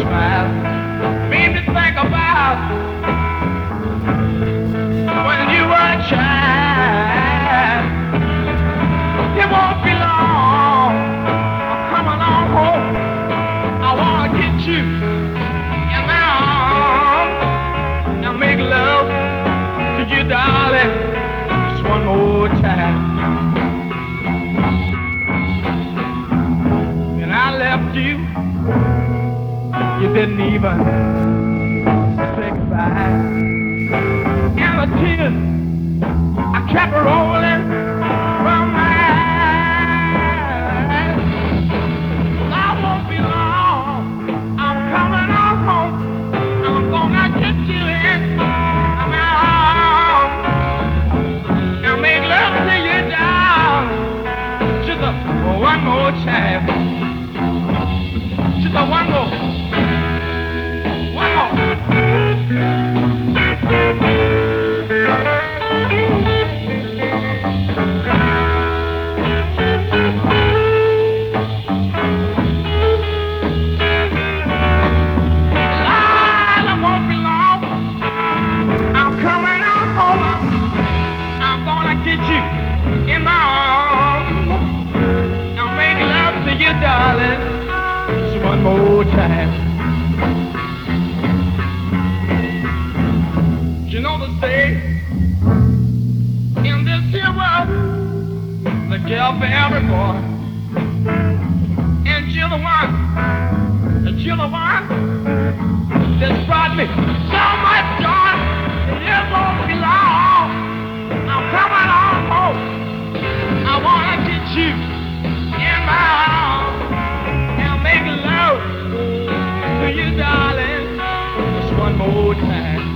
smile, me think about when you were a child. It won't be long, I'm coming home. I wanna get you in my arms make love to you, darling, just one more time. You, didn't even say goodbye. And the tears, I kept rolling from my eyes. I won't be long, I'm coming on home. I'm gonna get you in my arms. Now make love to you down. Just a, one more time. Just more time. You know the say in this here world, the girl for every boy, and you're the one, and you're the one that's brought me old man.